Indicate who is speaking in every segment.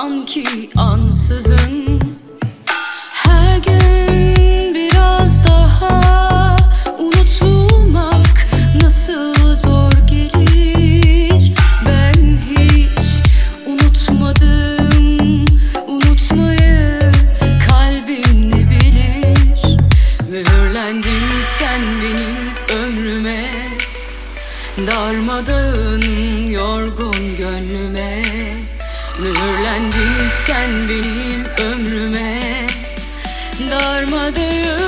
Speaker 1: sanki ansızın. Her gün biraz daha unutulmak nasıl zor gelir. Ben hiç unutmadım unutmayı kalbim ne bilir. Mühürlendin sen benim ömrüme Darmadağın yorgun gönlüme. Mühürlendin sen benim ömrüme. Darmadağın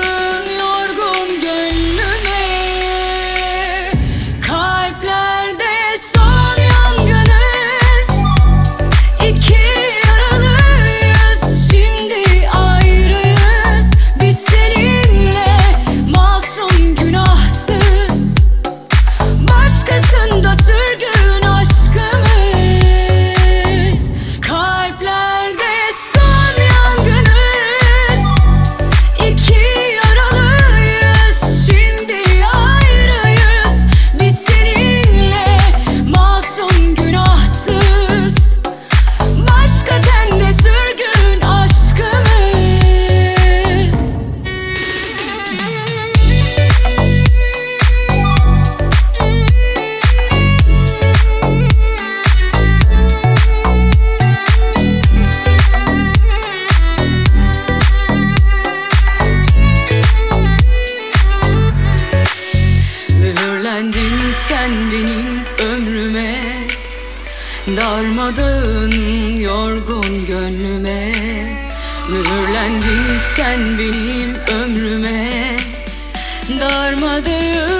Speaker 1: Darmadın yorgun gönlüme. Mühürlendin sen benim ömrüme. Darmadın